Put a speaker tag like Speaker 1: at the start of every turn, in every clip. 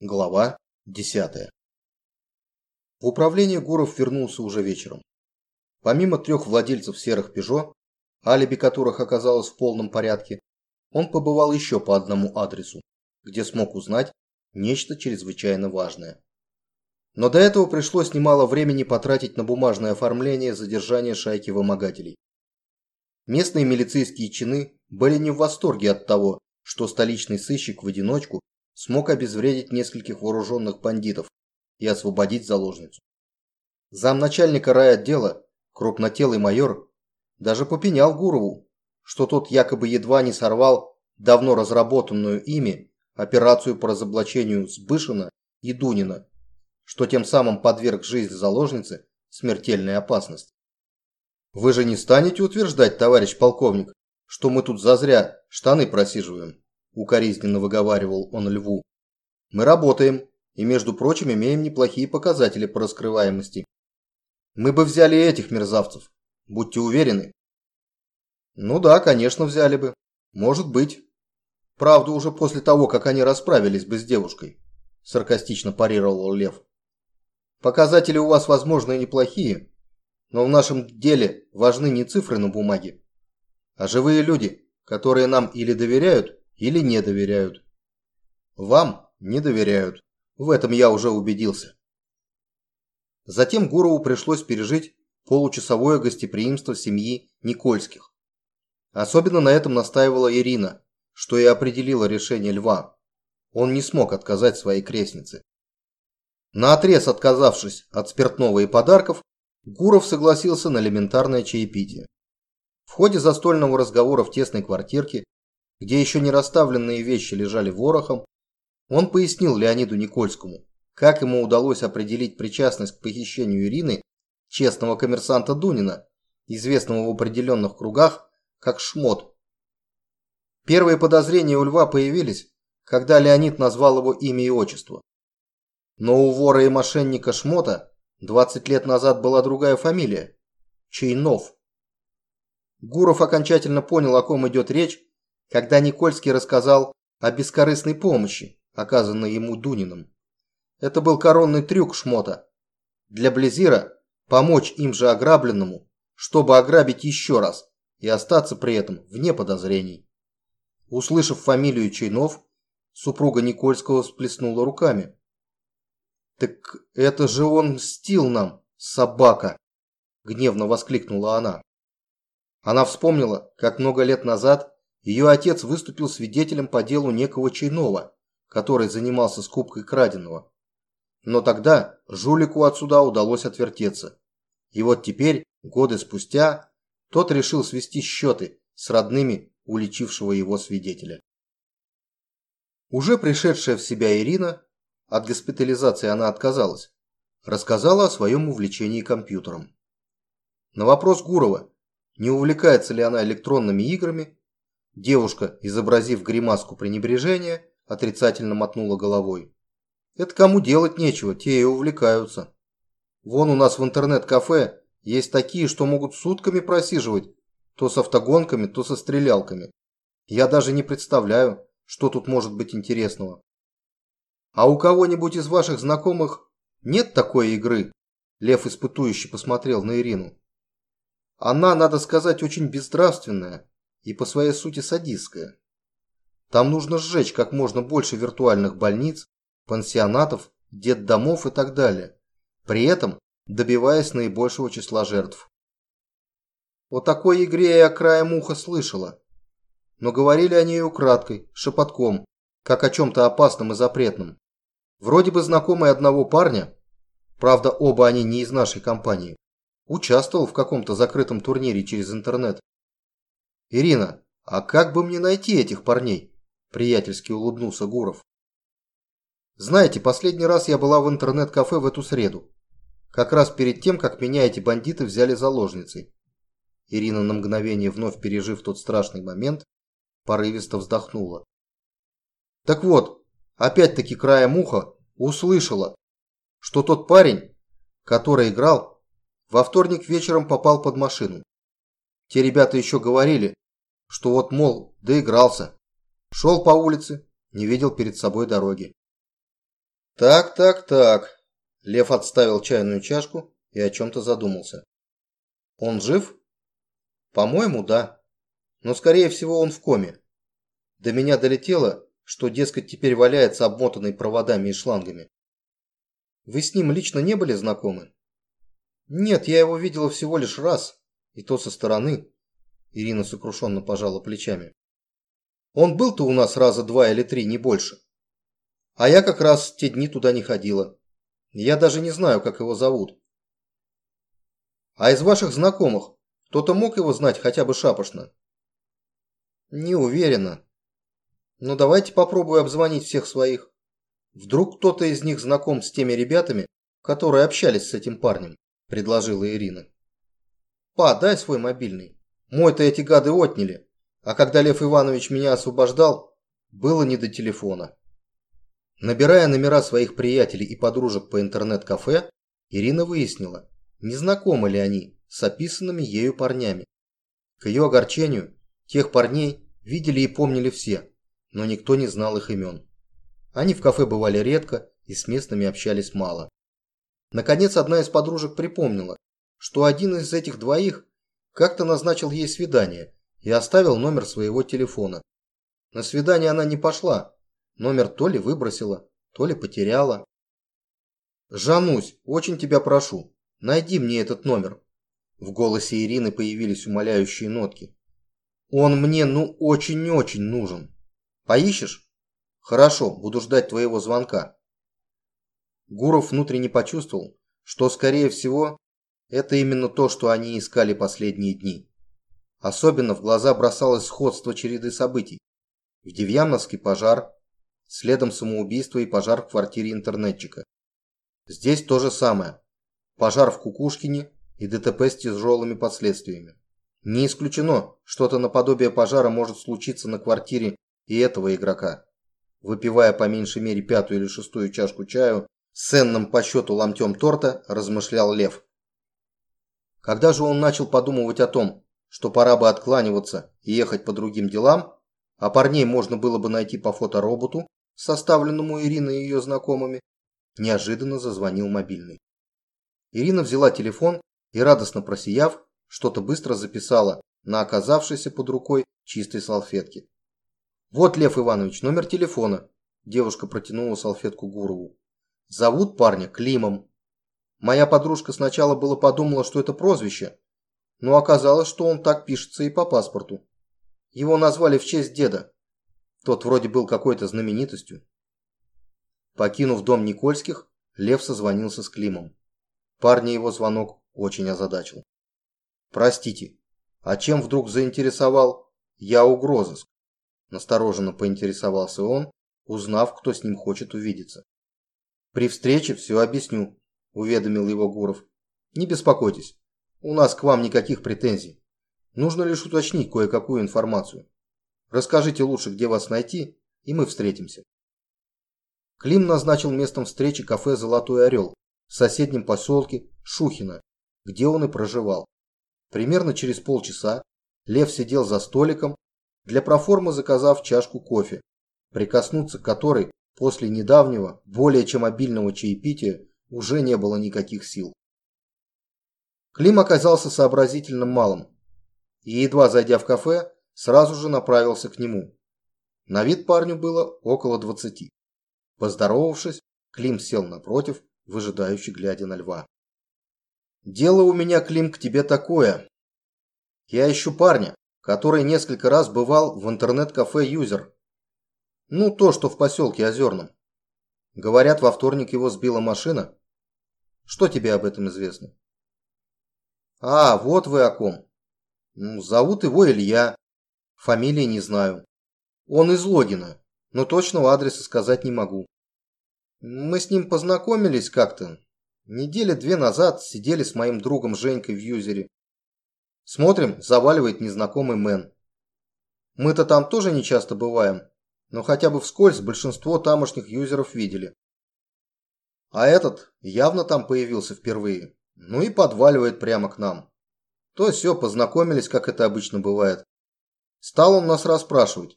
Speaker 1: Глава 10. В управление Гуров вернулся уже вечером. Помимо трех владельцев серых «Пежо», алиби которых оказалось в полном порядке, он побывал еще по одному адресу, где смог узнать нечто чрезвычайно важное. Но до этого пришлось немало времени потратить на бумажное оформление задержания шайки вымогателей. Местные милицейские чины были не в восторге от того, что столичный сыщик в одиночку смог обезвредить нескольких вооруженных бандитов и освободить заложницу. Замначальника райотдела, крупнотелый майор, даже попенял Гурову, что тот якобы едва не сорвал давно разработанную ими операцию по разоблачению Сбышина и Дунина, что тем самым подверг жизнь заложницы смертельной опасности. Вы же не станете утверждать, товарищ полковник, что мы тут зазря штаны просиживаем? Укоризненно выговаривал он льву. Мы работаем и, между прочим, имеем неплохие показатели по раскрываемости. Мы бы взяли этих мерзавцев, будьте уверены. Ну да, конечно, взяли бы. Может быть. Правда, уже после того, как они расправились бы с девушкой, саркастично парировал Лев. Показатели у вас, возможно, и неплохие, но в нашем деле важны не цифры на бумаге, а живые люди, которые нам или доверяют, или не доверяют. Вам не доверяют. В этом я уже убедился. Затем Гурову пришлось пережить получасовое гостеприимство семьи Никольских. Особенно на этом настаивала Ирина, что и определило решение Льва. Он не смог отказать своей крестнице. Наотрез отказавшись от спиртного и подарков, Гуров согласился на элементарное чаепитие. В ходе застольного разговора в тесной квартирке где еще не расставленные вещи лежали ворохом, он пояснил Леониду Никольскому, как ему удалось определить причастность к похищению Ирины честного коммерсанта Дунина, известного в определенных кругах как Шмот. Первые подозрения у Льва появились, когда Леонид назвал его имя и отчество. Но у вора и мошенника Шмота 20 лет назад была другая фамилия – Чайнов. Гуров окончательно понял, о ком идет речь, когда Никольский рассказал о бескорыстной помощи, оказанной ему Дуниным. Это был коронный трюк Шмота. Для Близира помочь им же ограбленному, чтобы ограбить еще раз и остаться при этом вне подозрений. Услышав фамилию Чайнов, супруга Никольского всплеснула руками. «Так это же он мстил нам, собака!» – гневно воскликнула она. Она вспомнила, как много лет назад ее отец выступил свидетелем по делу некого Чайнова, который занимался скупкой краденого. Но тогда жулику отсюда удалось отвертеться. И вот теперь, годы спустя, тот решил свести счеты с родными уличившего его свидетеля. Уже пришедшая в себя Ирина, от госпитализации она отказалась, рассказала о своем увлечении компьютером. На вопрос Гурова, не увлекается ли она электронными играми, Девушка, изобразив гримаску пренебрежения, отрицательно мотнула головой. Это кому делать нечего, те и увлекаются. Вон у нас в интернет-кафе есть такие, что могут сутками просиживать, то с автогонками, то со стрелялками. Я даже не представляю, что тут может быть интересного. А у кого-нибудь из ваших знакомых нет такой игры? Лев испытующий посмотрел на Ирину. Она, надо сказать, очень безнравственная и по своей сути садистская. Там нужно сжечь как можно больше виртуальных больниц, пансионатов, детдомов и так далее, при этом добиваясь наибольшего числа жертв. О такой игре я краем уха слышала, но говорили о ней украдкой, шепотком, как о чем-то опасном и запретном. Вроде бы знакомый одного парня, правда оба они не из нашей компании, участвовал в каком-то закрытом турнире через интернет «Ирина, а как бы мне найти этих парней?» – приятельски улыбнулся Гуров. «Знаете, последний раз я была в интернет-кафе в эту среду. Как раз перед тем, как меня эти бандиты взяли заложницей». Ирина на мгновение, вновь пережив тот страшный момент, порывисто вздохнула. Так вот, опять-таки краем уха услышала, что тот парень, который играл, во вторник вечером попал под машину. Те ребята еще говорили, что вот, мол, доигрался. Шел по улице, не видел перед собой дороги. Так, так, так. Лев отставил чайную чашку и о чем-то задумался. Он жив? По-моему, да. Но скорее всего он в коме. До меня долетело, что, дескать, теперь валяется обмотанный проводами и шлангами. Вы с ним лично не были знакомы? Нет, я его видела всего лишь раз, и то со стороны. Ирина сокрушенно пожала плечами. Он был-то у нас раза два или три, не больше. А я как раз те дни туда не ходила. Я даже не знаю, как его зовут. А из ваших знакомых кто-то мог его знать хотя бы шапошно? Не уверена. Но давайте попробую обзвонить всех своих. Вдруг кто-то из них знаком с теми ребятами, которые общались с этим парнем, предложила Ирина. Па, дай свой мобильный. Мой-то эти гады отняли. А когда Лев Иванович меня освобождал, было не до телефона. Набирая номера своих приятелей и подружек по интернет-кафе, Ирина выяснила, не знакомы ли они с описанными ею парнями. К ее огорчению, тех парней видели и помнили все, но никто не знал их имен. Они в кафе бывали редко и с местными общались мало. Наконец, одна из подружек припомнила, что один из этих двоих как-то назначил ей свидание и оставил номер своего телефона. На свидание она не пошла. Номер то ли выбросила, то ли потеряла. «Жанусь, очень тебя прошу, найди мне этот номер». В голосе Ирины появились умоляющие нотки. «Он мне ну очень-очень нужен. Поищешь? Хорошо, буду ждать твоего звонка». Гуров внутренне почувствовал, что, скорее всего, это именно то, что они искали последние дни. Особенно в глаза бросалось сходство череды событий. В Девьяновске пожар, следом самоубийство и пожар в квартире интернетчика. Здесь то же самое. Пожар в Кукушкине и ДТП с тяжелыми последствиями. Не исключено, что-то наподобие пожара может случиться на квартире и этого игрока. Выпивая по меньшей мере пятую или шестую чашку чаю, с ценным по счету ломтем торта размышлял Лев. Когда же он начал подумывать о том, что пора бы откланиваться и ехать по другим делам, а парней можно было бы найти по фотороботу, составленному Ириной и ее знакомыми, неожиданно зазвонил мобильный. Ирина взяла телефон и, радостно просияв, что-то быстро записала на оказавшейся под рукой чистой салфетке. «Вот, Лев Иванович, номер телефона», – девушка протянула салфетку Гурову. «Зовут парня Климом. Моя подружка сначала было подумала, что это прозвище, но оказалось, что он так пишется и по паспорту. Его назвали в честь деда. Тот вроде был какой-то знаменитостью. Покинув дом Никольских, Лев созвонился с Климом. Парня его звонок очень озадачил. «Простите, а чем вдруг заинтересовал я угрозыск?» Настороженно поинтересовался он, узнав, кто с ним хочет увидеться. «При встрече все объясню», – уведомил его Гуров. «Не беспокойтесь, у нас к вам никаких претензий. Нужно лишь уточнить кое-какую информацию. Расскажите лучше, где вас найти, и мы встретимся. Клим назначил местом встречи кафе «Золотой орел» в соседнем поселке Шухино, где он и проживал. Примерно через полчаса Лев сидел за столиком, для проформы заказав чашку кофе, прикоснуться к которой после недавнего, более чем обильного чаепития уже не было никаких сил. Клим оказался сообразительным малым и, едва зайдя в кафе, сразу же направился к нему. На вид парню было около двадцати. Поздоровавшись, Клим сел напротив, выжидающий глядя на льва. «Дело у меня, Клим, к тебе такое. Я ищу парня, который несколько раз бывал в интернет-кафе «Юзер». Ну, то, что в поселке Озерном. Говорят, во вторник его сбила машина. Что тебе об этом известно?» А, вот вы о ком. Ну, зовут его Илья. Фамилии не знаю. Он из Логина, но точного адреса сказать не могу. Мы с ним познакомились как-то. Недели две назад сидели с моим другом Женькой в юзере. Смотрим, заваливает незнакомый мэн. Мы-то там тоже не часто бываем, но хотя бы вскользь большинство тамошних юзеров видели. А этот явно там появился впервые. Ну и подваливает прямо к нам. То все, познакомились, как это обычно бывает. Стал он нас расспрашивать,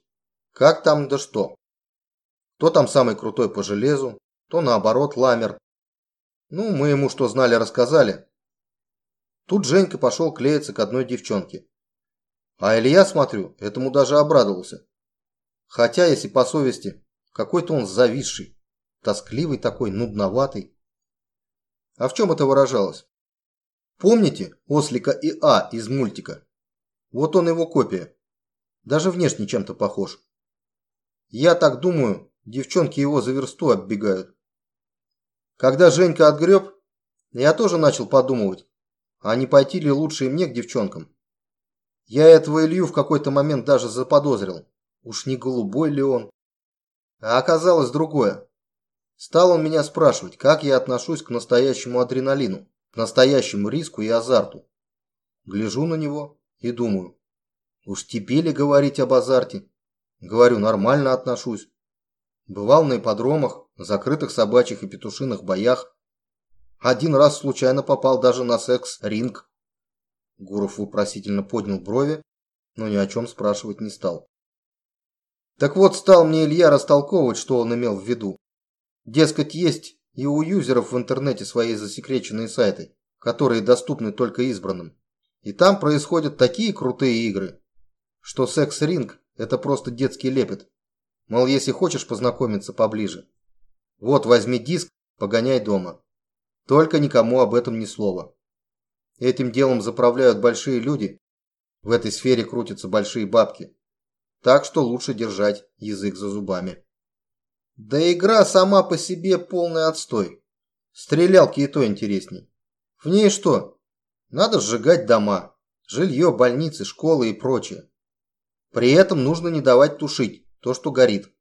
Speaker 1: как там да что. Кто там самый крутой по железу, то наоборот ламер. Ну, мы ему что знали, рассказали. Тут Женька пошел клеиться к одной девчонке. А Илья, смотрю, этому даже обрадовался. Хотя, если по совести, какой-то он зависший, тоскливый такой, нудноватый. А в чем это выражалось? Помните ослика ИА из мультика? Вот он его копия. Даже внешне чем-то похож. Я так думаю, девчонки его за версту оббегают. Когда Женька отгреб, я тоже начал подумывать, а не пойти ли лучше и мне к девчонкам. Я этого Илью в какой-то момент даже заподозрил. Уж не голубой ли он? А оказалось другое. Стал он меня спрашивать, как я отношусь к настоящему адреналину, к настоящему риску и азарту. Гляжу на него и думаю, уж тебе ли говорить об азарте? Говорю, нормально отношусь. Бывал на ипподромах, закрытых собачьих и петушиных боях. Один раз случайно попал даже на секс-ринг. Гуров вопросительно поднял брови, но ни о чем спрашивать не стал. Так вот, стал мне Илья растолковывать, что он имел в виду. Дескать, есть и у юзеров в интернете свои засекреченные сайты, которые доступны только избранным. И там происходят такие крутые игры, что секс-ринг – это просто детский лепет. Мол, если хочешь познакомиться поближе. Вот, возьми диск, погоняй дома. Только никому об этом ни слова. Этим делом заправляют большие люди. В этой сфере крутятся большие бабки. Так что лучше держать язык за зубами. Да игра сама по себе полный отстой. Стрелялки и то интересней. В ней что? Надо сжигать дома, жилье, больницы, школы и прочее. При этом нужно не давать тушить то, что горит.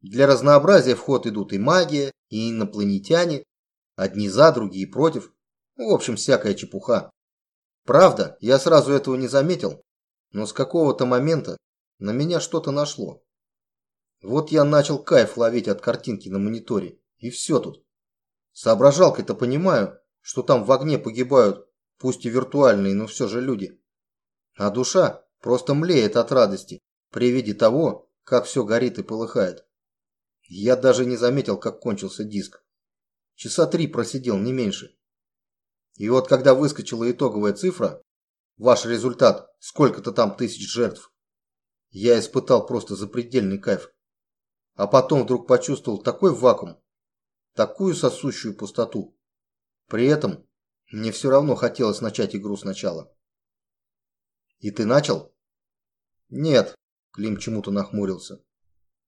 Speaker 1: Для разнообразия в ход идут и магия, и инопланетяне, одни за, другие против. В общем, всякая чепуха. Правда, я сразу этого не заметил, но с какого-то момента на меня что-то нашло. Вот я начал кайф ловить от картинки на мониторе, и все тут. Соображалкой-то понимаю, что там в огне погибают, пусть и виртуальные, но все же люди. А душа просто млеет от радости при виде того, как все горит и полыхает. Я даже не заметил, как кончился диск. Часа три просидел, не меньше. И вот когда выскочила итоговая цифра, ваш результат, сколько-то там тысяч жертв, я испытал просто запредельный кайф. А потом вдруг почувствовал такой вакуум, такую сосущую пустоту. При этом мне все равно хотелось начать игру сначала. И ты начал? Нет, Клим чему-то нахмурился.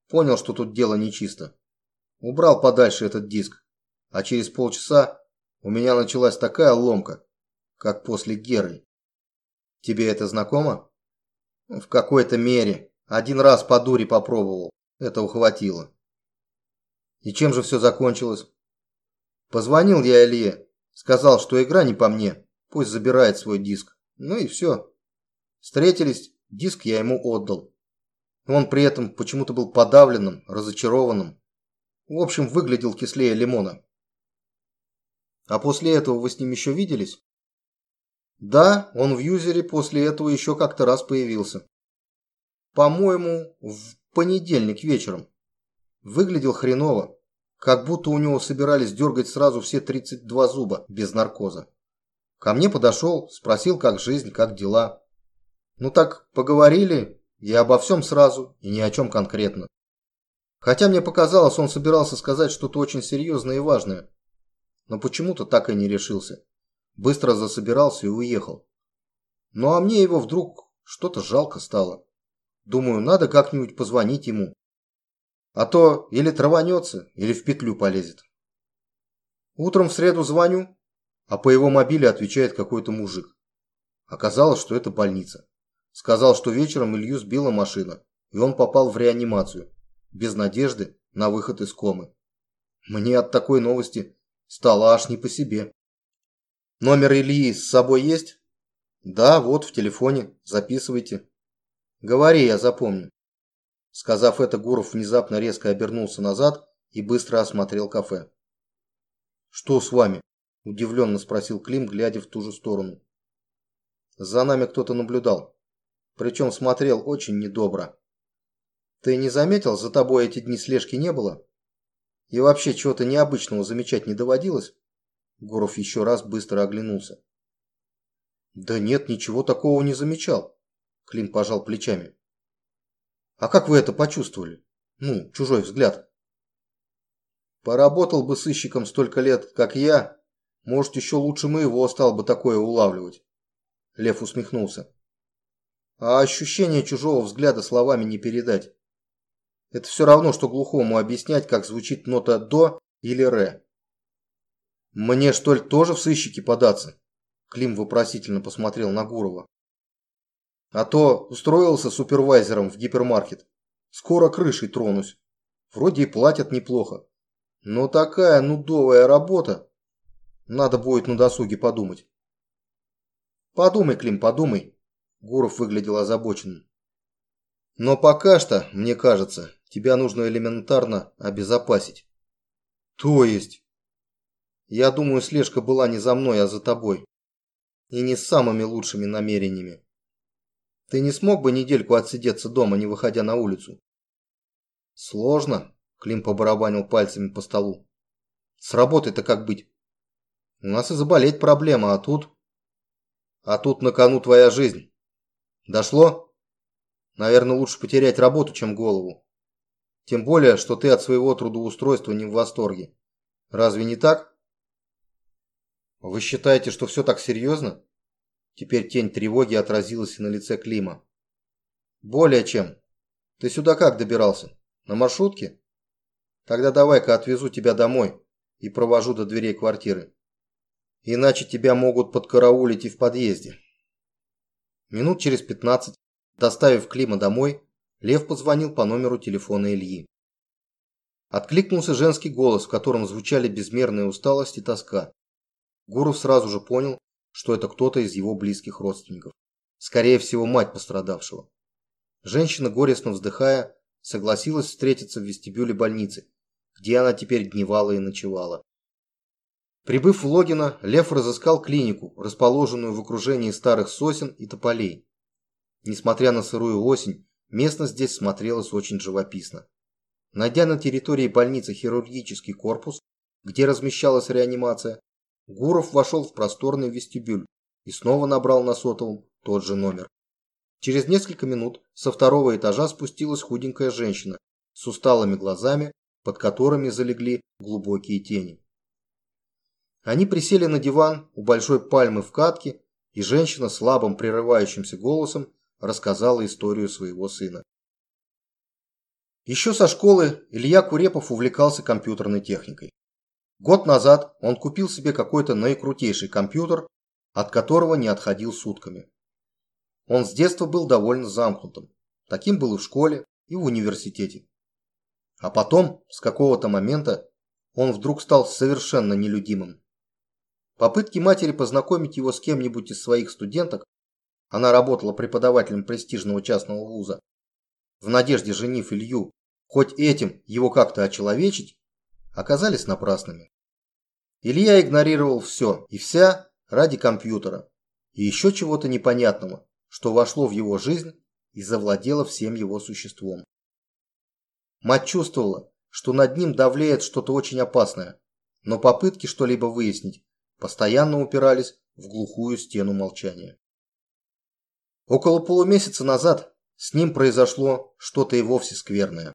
Speaker 1: Понял, что тут дело нечисто. Убрал подальше этот диск. А через полчаса у меня началась такая ломка, как после Геры. Тебе это знакомо? В какой-то мере. Один раз по дуре попробовал. Это ухватило. И чем же все закончилось? Позвонил я Илье. Сказал, что игра не по мне. Пусть забирает свой диск. Ну и все. Встретились, диск я ему отдал. Он при этом почему-то был подавленным, разочарованным. В общем, выглядел кислее лимона. А после этого вы с ним еще виделись? Да, он в юзере после этого еще как-то раз появился. По-моему, в понедельник вечером. Выглядел хреново, как будто у него собирались дергать сразу все 32 зуба без наркоза. Ко мне подошел, спросил, как жизнь, как дела. Ну так, поговорили, и обо всем сразу, и ни о чем конкретно. Хотя мне показалось, он собирался сказать что-то очень серьезное и важное. Но почему-то так и не решился быстро засобирался и уехал. Ну а мне его вдруг что-то жалко стало. Думаю, надо как-нибудь позвонить ему. А то или траванется, или в петлю полезет. Утром в среду звоню, а по его мобиле отвечает какой-то мужик. Оказалось, что это больница. Сказал, что вечером Илью сбила машина, и он попал в реанимацию, без надежды на выход из комы. Мне от такой новости стало аж не по себе. Номер Ильи с собой есть? Да, вот в телефоне. Записывайте. Говори, я запомню. Сказав это, Гуров внезапно резко обернулся назад и быстро осмотрел кафе. «Что с вами?» – удивленно спросил Клим, глядя в ту же сторону. «За нами кто-то наблюдал. Причем смотрел очень недобро. Ты не заметил, за тобой эти дни слежки не было?» И вообще чего-то необычного замечать не доводилось? Гуров еще раз быстро оглянулся. Да нет, ничего такого не замечал. Клим пожал плечами. А как вы это почувствовали? Ну, чужой взгляд. Поработал бы сыщиком столько лет, как я, может, еще лучше моего стал бы такое улавливать. Лев усмехнулся. А ощущение чужого взгляда словами не передать. Это все равно, что глухому объяснять, как звучит нота «до» или «ре». «Мне, что ли, тоже в сыщики податься?» Клим вопросительно посмотрел на Гурова. «А то устроился супервайзером в гипермаркет. Скоро крышей тронусь. Вроде и платят неплохо. Но такая нудовая работа. Надо будет на досуге подумать». «Подумай, Клим, подумай». Гуров выглядел озабоченным. «Но пока что, мне кажется, тебя нужно элементарно обезопасить». «То есть?» Я думаю, слежка была не за мной, а за тобой. И не с самыми лучшими намерениями. Ты не смог бы недельку отсидеться дома, не выходя на улицу? Сложно, Клим побарабанил пальцами по столу. С работой-то как быть? У нас и заболеть проблема, а тут... А тут на кону твоя жизнь. Дошло? Наверное, лучше потерять работу, чем голову. Тем более, что ты от своего трудоустройства не в восторге. Разве не так? «Вы считаете, что все так серьезно?» Теперь тень тревоги отразилась на лице Клима. «Более чем. Ты сюда как добирался? На маршрутке? Тогда давай-ка отвезу тебя домой и провожу до дверей квартиры. Иначе тебя могут подкараулить и в подъезде». Минут через пятнадцать, доставив Клима домой, Лев позвонил по номеру телефона Ильи. Откликнулся женский голос, в котором звучали безмерная усталость и тоска. Гуров сразу же понял, что это кто-то из его близких родственников. Скорее всего, мать пострадавшего. Женщина, горестно вздыхая, согласилась встретиться в вестибюле больницы, где она теперь дневала и ночевала. Прибыв в Логино, Лев разыскал клинику, расположенную в окружении старых сосен и тополей. Несмотря на сырую осень, местность здесь смотрелась очень живописно. Найдя на территории больницы хирургический корпус, где размещалась реанимация, Гуров вошел в просторный вестибюль и снова набрал на сотовом тот же номер. Через несколько минут со второго этажа спустилась худенькая женщина с усталыми глазами, под которыми залегли глубокие тени. Они присели на диван у большой пальмы в катке, и женщина слабым прерывающимся голосом рассказала историю своего сына. Еще со школы Илья Курепов увлекался компьютерной техникой. Год назад он купил себе какой-то наикрутейший компьютер, от которого не отходил сутками. Он с детства был довольно замкнутым. Таким был и в школе, и в университете. А потом, с какого-то момента, он вдруг стал совершенно нелюдимым. Попытки матери познакомить его с кем-нибудь из своих студенток, она работала преподавателем престижного частного вуза, в надежде женив Илью, хоть этим его как-то очеловечить, оказались напрасными. Илья игнорировал все и вся ради компьютера и еще чего-то непонятного, что вошло в его жизнь и завладело всем его существом. Мать чувствовала, что над ним давлеет что-то очень опасное, но попытки что-либо выяснить постоянно упирались в глухую стену молчания. Около полумесяца назад с ним произошло что-то и вовсе скверное.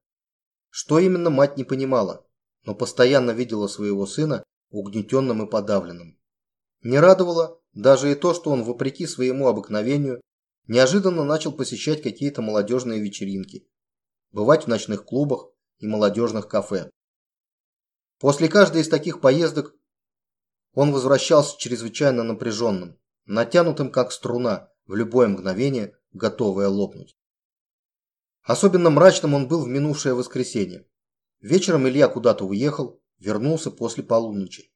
Speaker 1: Что именно мать не понимала, но постоянно видела своего сына угнетенным и подавленным. Не радовало даже и то, что он, вопреки своему обыкновению, неожиданно начал посещать какие-то молодежные вечеринки, бывать в ночных клубах и молодежных кафе. После каждой из таких поездок он возвращался чрезвычайно напряженным, натянутым как струна, в любое мгновение готовое лопнуть. Особенно мрачным он был в минувшее воскресенье. Вечером Илья куда-то уехал, вернулся после полуночи.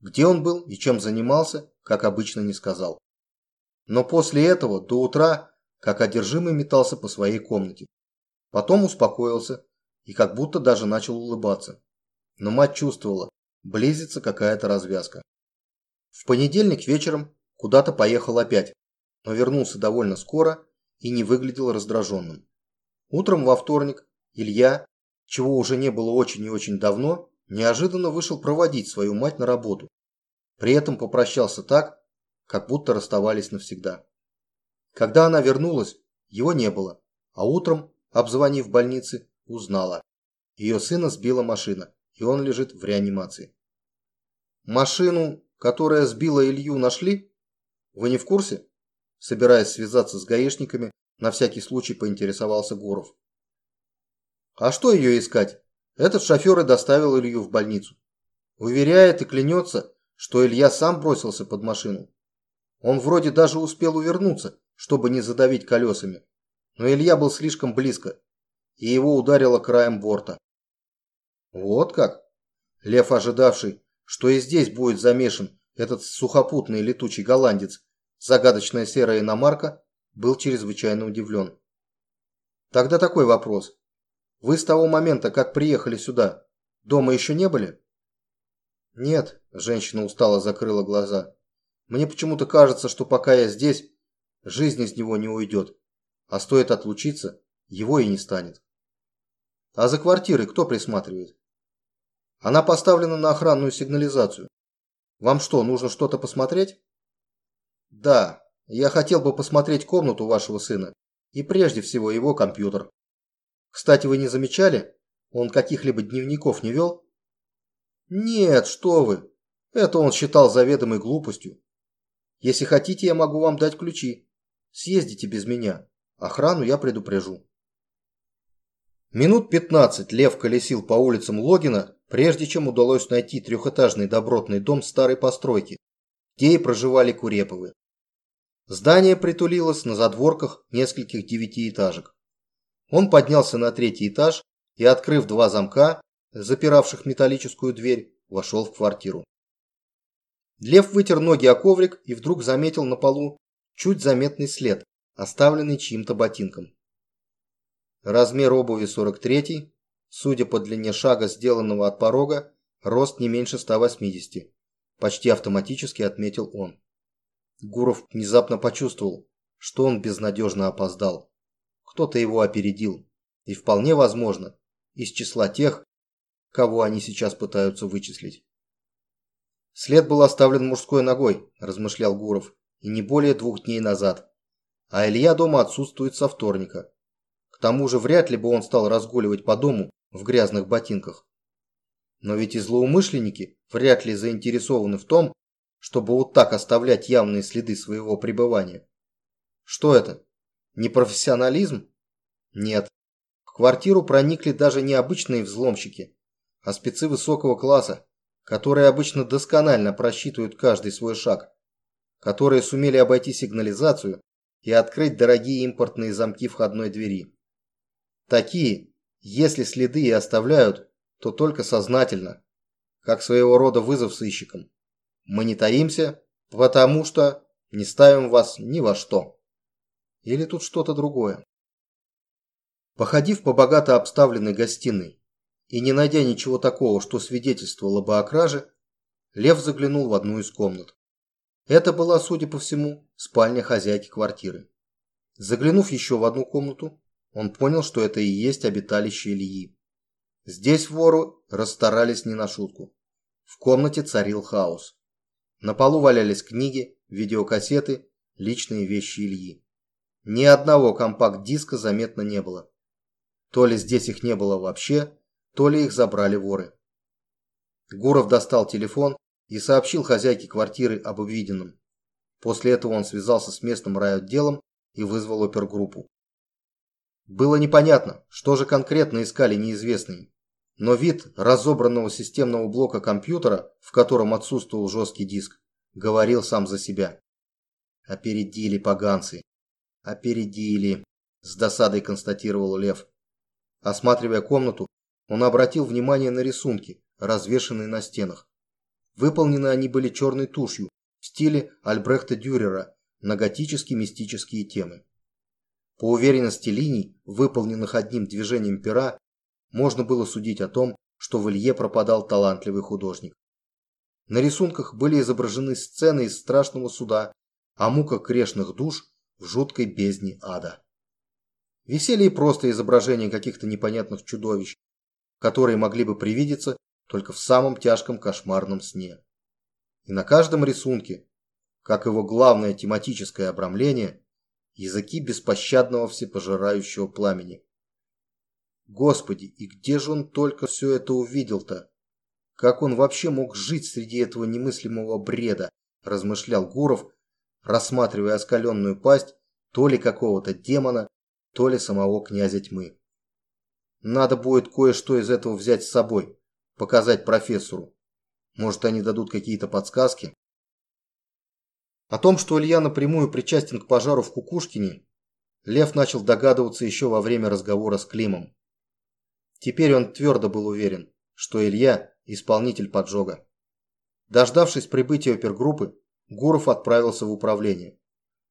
Speaker 1: Где он был и чем занимался, как обычно не сказал. Но после этого до утра, как одержимый, метался по своей комнате. Потом успокоился и как будто даже начал улыбаться. Но мать чувствовала, близится какая-то развязка. В понедельник вечером куда-то поехал опять, но вернулся довольно скоро и не выглядел раздраженным. Утром во вторник Илья, чего уже не было очень и очень давно, неожиданно вышел проводить свою мать на работу. При этом попрощался так, как будто расставались навсегда. Когда она вернулась, его не было, а утром, обзвонив в больнице, узнала. Ее сына сбила машина, и он лежит в реанимации. Машину, которая сбила Илью, нашли? Вы не в курсе? Собираясь связаться с гаишниками, на всякий случай поинтересовался Гуров. А что ее искать? Этот шофер и доставил Илью в больницу. Уверяет и клянется, что Илья сам бросился под машину. Он вроде даже успел увернуться, чтобы не задавить колесами. Но Илья был слишком близко, и его ударило краем борта. Вот как? Лев, ожидавший, что и здесь будет замешан этот сухопутный летучий голландец, загадочная серая иномарка, был чрезвычайно удивлен. Тогда такой вопрос. Вы с того момента, как приехали сюда, дома еще не были? Нет, женщина устало закрыла глаза. Мне почему-то кажется, что пока я здесь, жизнь из него не уйдет. А стоит отлучиться, его и не станет. А за квартирой кто присматривает? Она поставлена на охранную сигнализацию. Вам что, нужно что-то посмотреть? Да, я хотел бы посмотреть комнату вашего сына. И прежде всего его компьютер. Кстати, вы не замечали? Он каких-либо дневников не вел? Нет, что вы. Это он считал заведомой глупостью. Если хотите, я могу вам дать ключи. Съездите без меня. Охрану я предупрежу. Минут 15 Лев колесил по улицам Логина, прежде чем удалось найти трехэтажный добротный дом старой постройки, где и проживали Куреповы. Здание притулилось на задворках нескольких девятиэтажек. Он поднялся на третий этаж и, открыв два замка, запиравших металлическую дверь, вошел в квартиру. Лев вытер ноги о коврик и вдруг заметил на полу чуть заметный след, оставленный чьим-то ботинком. Размер обуви 43, судя по длине шага, сделанного от порога, рост не меньше 180. Почти автоматически отметил он. Гуров внезапно почувствовал, что он безнадежно опоздал. Кто-то его опередил. И вполне возможно, из числа тех, кого они сейчас пытаются вычислить. След был оставлен мужской ногой, размышлял Гуров, и не более двух дней назад. А Илья дома отсутствует со вторника. К тому же вряд ли бы он стал разгуливать по дому в грязных ботинках. Но ведь и злоумышленники вряд ли заинтересованы в том, чтобы вот так оставлять явные следы своего пребывания. Что это? Непрофессионализм? Нет. В квартиру проникли даже не обычные взломщики, а спецы высокого класса, которые обычно досконально просчитывают каждый свой шаг, которые сумели обойти сигнализацию и открыть дорогие импортные замки входной двери. Такие, если следы и оставляют, то только сознательно, как своего рода вызов сыщикам. Мы не таимся, потому что не ставим вас ни во что. Или тут что-то другое. Походив по богато обставленной гостиной и не найдя ничего такого, что свидетельствовало бы о краже, Лев заглянул в одну из комнат. Это была, судя по всему, спальня хозяйки квартиры. Заглянув еще в одну комнату, он понял, что это и есть обиталище Ильи. Здесь вору расстарались не на шутку. В комнате царил хаос. На полу валялись книги, видеокассеты, личные вещи Ильи. Ни одного компакт-диска заметно не было. То ли здесь их не было вообще, то ли их забрали воры. Гуров достал телефон и сообщил хозяйке квартиры об увиденном. После этого он связался с местным райотделом и вызвал опергруппу. Было непонятно, что же конкретно искали неизвестные, но вид разобранного системного блока компьютера, в котором отсутствовал жесткий диск, говорил сам за себя. «Опередили поганцы! Опередили!» – с досадой констатировал Лев. Осматривая комнату, он обратил внимание на рисунки, развешанные на стенах. Выполнены они были черной тушью в стиле Альбрехта Дюрера на готические мистические темы. По уверенности линий, выполненных одним движением пера, можно было судить о том, что в Илье пропадал талантливый художник. На рисунках были изображены сцены из страшного суда о муках грешных душ в жуткой бездне ада. Висели и просто изображения каких-то непонятных чудовищ, которые могли бы привидеться только в самом тяжком кошмарном сне. И на каждом рисунке, как его главное тематическое обрамление, языки беспощадного всепожирающего пламени. Господи, и где же он только все это увидел-то? Как он вообще мог жить среди этого немыслимого бреда, размышлял Гуров, рассматривая оскаленную пасть то ли какого-то демона, то ли самого князя тьмы. Надо будет кое-что из этого взять с собой, показать профессору. Может, они дадут какие-то подсказки? О том, что Илья напрямую причастен к пожару в Кукушкине, Лев начал догадываться еще во время разговора с Климом. Теперь он твердо был уверен, что Илья – исполнитель поджога. Дождавшись прибытия опергруппы, Гуров отправился в управление.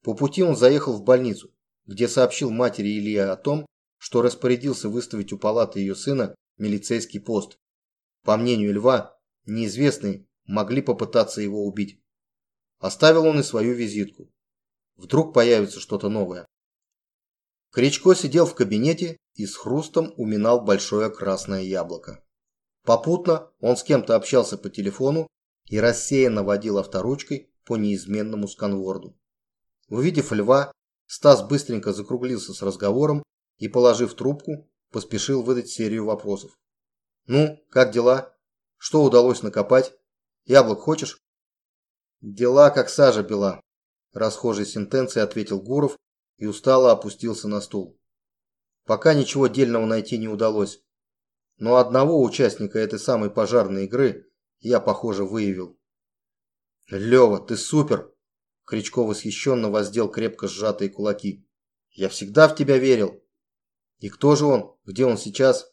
Speaker 1: По пути он заехал в больницу, где сообщил матери Илья о том, что распорядился выставить у палаты ее сына милицейский пост. По мнению Льва, неизвестные могли попытаться его убить. Оставил он и свою визитку. Вдруг появится что-то новое. Кричко сидел в кабинете и с хрустом уминал большое красное яблоко. Попутно он с кем-то общался по телефону и рассеянно водил авторучкой по неизменному сканворду. Увидев льва, Стас быстренько закруглился с разговором и, положив трубку, поспешил выдать серию вопросов. «Ну, как дела? Что удалось накопать? Яблок хочешь?» «Дела, как сажа бела», – расхожей сентенцией ответил Гуров и устало опустился на стул. Пока ничего дельного найти не удалось. Но одного участника этой самой пожарной игры я, похоже, выявил. «Лева, ты супер!» Кричко восхищенно воздел крепко сжатые кулаки. «Я всегда в тебя верил!» «И кто же он? Где он сейчас?»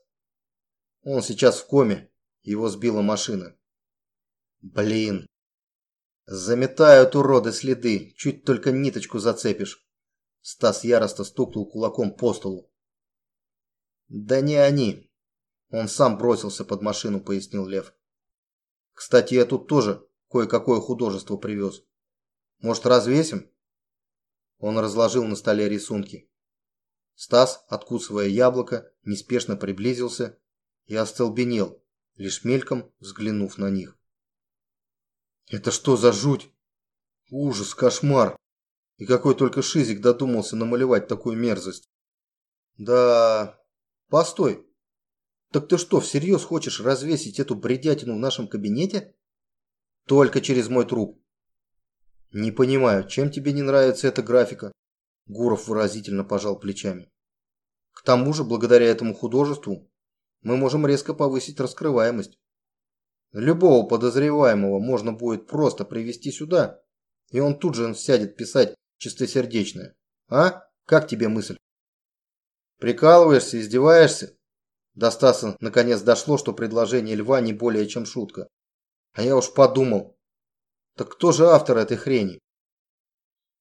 Speaker 1: «Он сейчас в коме. Его сбила машина». «Блин!» Заметают уроды следы, чуть только ниточку зацепишь. Стас яростно стукнул кулаком по столу. Да не они. Он сам бросился под машину, пояснил Лев. Кстати, я тут тоже кое-какое художество привез. Может, развесим? Он разложил на столе рисунки. Стас, откусывая яблоко, неспешно приблизился и остолбенел, лишь мельком взглянув на них. Это что за жуть? Ужас, кошмар. И какой только Шизик додумался намалевать такую мерзость. Да, постой. Так ты что, всерьез хочешь развесить эту бредятину в нашем кабинете? Только через мой труп. Не понимаю, чем тебе не нравится эта графика? Гуров выразительно пожал плечами. К тому же, благодаря этому художеству, мы можем резко повысить раскрываемость. Любого подозреваемого можно будет просто привести сюда, и он тут же сядет писать чистосердечное. А? Как тебе мысль? Прикалываешься, издеваешься? До Стаса наконец дошло, что предложение льва не более чем шутка. А я уж подумал. Так кто же автор этой хрени?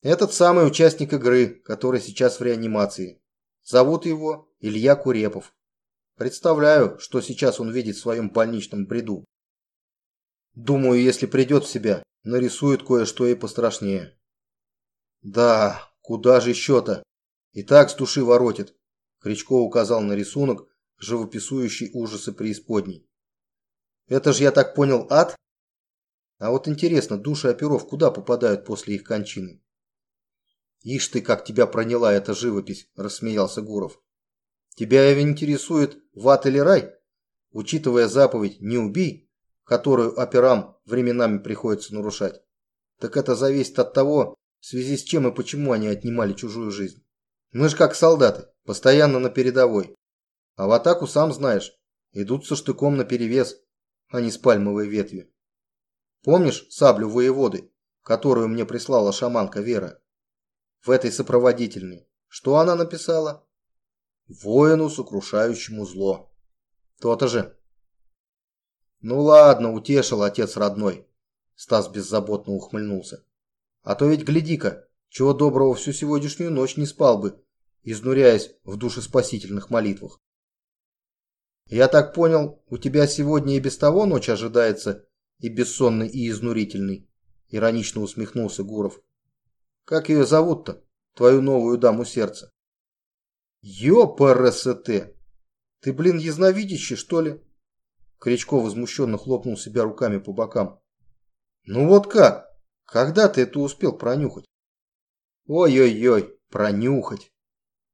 Speaker 1: Этот самый участник игры, который сейчас в реанимации. Зовут его Илья Курепов. Представляю, что сейчас он видит в своем больничном бреду. Думаю, если придет в себя, нарисует кое-что и пострашнее. Да, куда же еще-то? И так с души воротит. Кричко указал на рисунок, живописующий ужасы преисподней. Это же, я так понял, ад? А вот интересно, души оперов куда попадают после их кончины? Ишь ты, как тебя проняла эта живопись, рассмеялся Гуров. Тебя интересует в ад или рай? Учитывая заповедь «не убей», которую операм временами приходится нарушать, так это зависит от того, в связи с чем и почему они отнимали чужую жизнь. Мы же как солдаты, постоянно на передовой. А в атаку, сам знаешь, идут со штыком наперевес, а не с пальмовой ветви. Помнишь саблю воеводы, которую мне прислала шаманка Вера? В этой сопроводительной. Что она написала? Воину, сокрушающему зло. То-то же. «Ну ладно, утешил отец родной», – Стас беззаботно ухмыльнулся. «А то ведь гляди-ка, чего доброго всю сегодняшнюю ночь не спал бы, изнуряясь в душеспасительных молитвах». «Я так понял, у тебя сегодня и без того ночь ожидается и бессонный, и изнурительный», – иронично усмехнулся Гуров. «Как ее зовут-то, твою новую даму сердца?» «Ёпрст! Ты, блин, ясновидящий, что ли?» Кричко возмущенно хлопнул себя руками по бокам. Ну вот как? Когда ты это успел пронюхать? Ой-ой-ой, пронюхать.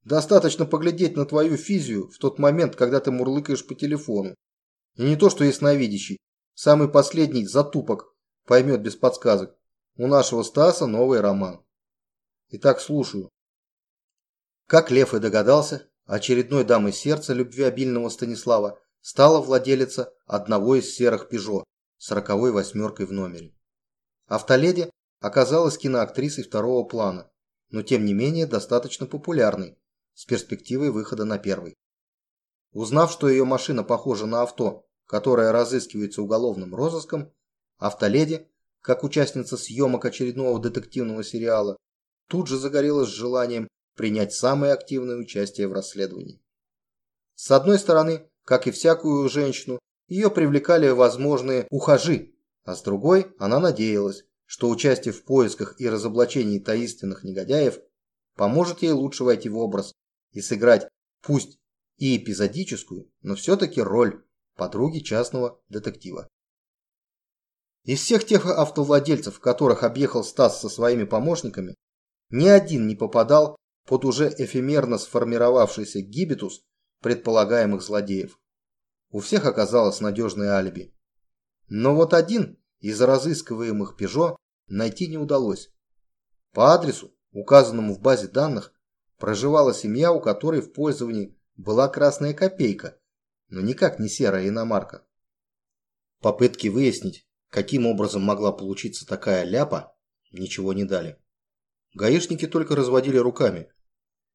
Speaker 1: Достаточно поглядеть на твою физию в тот момент, когда ты мурлыкаешь по телефону. И не то, что ясновидящий, самый последний затупок поймет без подсказок. У нашего Стаса новый роман. Итак, слушаю. Как Лев и догадался, очередной дамой сердца любви обильного Станислава стала владелица одного из серых «Пежо» с роковой восьмеркой в номере. Автоледи оказалась киноактрисой второго плана, но тем не менее достаточно популярной, с перспективой выхода на первый. Узнав, что ее машина похожа на авто, которое разыскивается уголовным розыском, автоледи, как участница съемок очередного детективного сериала, тут же загорелась желанием принять самое активное участие в расследовании. С одной стороны, как и всякую женщину, ее привлекали возможные ухажи, а с другой она надеялась, что участие в поисках и разоблачении таинственных негодяев поможет ей лучше войти в образ и сыграть, пусть и эпизодическую, но все-таки роль подруги частного детектива. Из всех тех автовладельцев, которых объехал Стас со своими помощниками, ни один не попадал под уже эфемерно сформировавшийся гибитус предполагаемых злодеев. У всех оказалось надежное алиби. Но вот один из разыскиваемых «Пежо» найти не удалось. По адресу, указанному в базе данных, проживала семья, у которой в пользовании была красная копейка, но никак не серая иномарка. Попытки выяснить, каким образом могла получиться такая ляпа, ничего не дали. Гаишники только разводили руками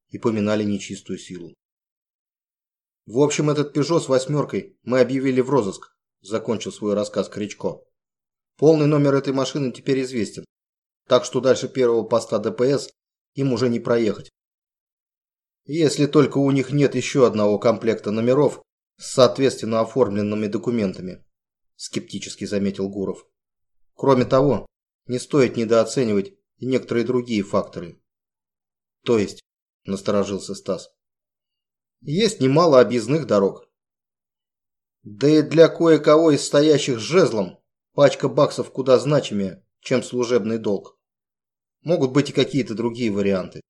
Speaker 1: и поминали нечистую силу. В общем, этот «Пежо» с восьмеркой мы объявили в розыск, закончил свой рассказ Кричко. Полный номер этой машины теперь известен, так что дальше первого поста ДПС им уже не проехать. Если только у них нет еще одного комплекта номеров с соответственно оформленными документами, скептически заметил Гуров. Кроме того, не стоит недооценивать и некоторые другие факторы. То есть, насторожился Стас. Есть немало объездных дорог. Да и для кое-кого из стоящих с жезлом пачка баксов куда значимее, чем служебный долг. Могут быть и какие-то другие варианты.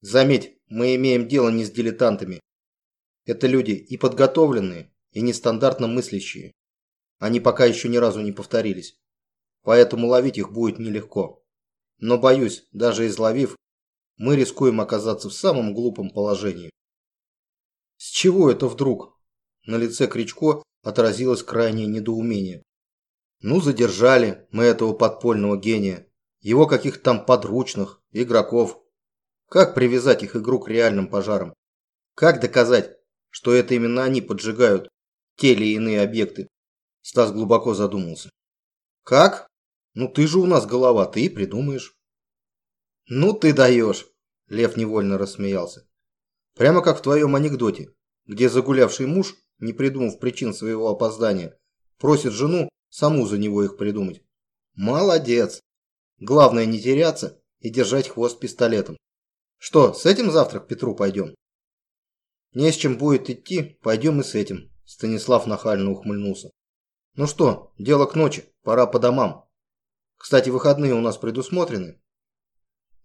Speaker 1: Заметь, мы имеем дело не с дилетантами. Это люди и подготовленные, и нестандартно мыслящие. Они пока еще ни разу не повторились. Поэтому ловить их будет нелегко. Но боюсь, даже изловив, мы рискуем оказаться в самом глупом положении. С чего это вдруг? На лице Кричко отразилось крайнее недоумение. Ну, задержали мы этого подпольного гения, его каких-то там подручных, игроков, как привязать их игру к реальным пожарам? Как доказать, что это именно они поджигают те или иные объекты? Стас глубоко задумался. Как? Ну ты же у нас голова, ты и придумаешь. Ну ты даешь, Лев невольно рассмеялся. Прямо как в твоем анекдоте, где загулявший муж, не придумав причин своего опоздания, просит жену саму за него их придумать. Молодец. Главное не теряться и держать хвост пистолетом. Что, с этим завтра к Петру пойдем? Не с чем будет идти, пойдем и с этим. Станислав нахально ухмыльнулся. Ну что, дело к ночи, пора по домам. Кстати, выходные у нас предусмотрены?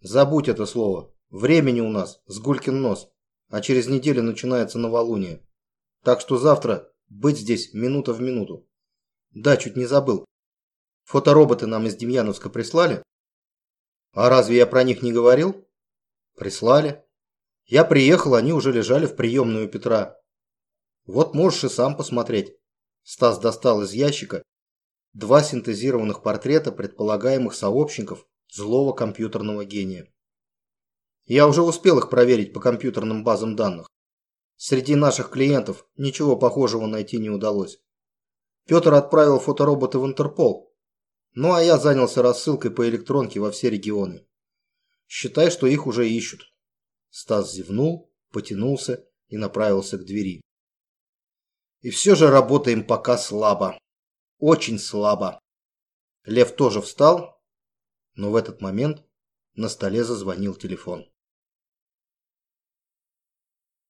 Speaker 1: Забудь это слово. Времени у нас, с гулькин нос. А через неделю начинается новолуние. Так что завтра быть здесь минута в минуту. Да, чуть не забыл. Фотороботы нам из Демьяновска прислали? А разве я про них не говорил? Прислали. Я приехал, они уже лежали в приемную Петра. Вот можешь и сам посмотреть. Стас достал из ящика два синтезированных портрета предполагаемых сообщников злого компьютерного гения. Я уже успел их проверить по компьютерным базам данных. Среди наших клиентов ничего похожего найти не удалось. Петр отправил фотороботы в Интерпол. Ну а я занялся рассылкой по электронке во все регионы. Считай, что их уже ищут. Стас зевнул, потянулся и направился к двери. И все же работаем пока слабо. Очень слабо. Лев тоже встал, но в этот момент на столе зазвонил телефон.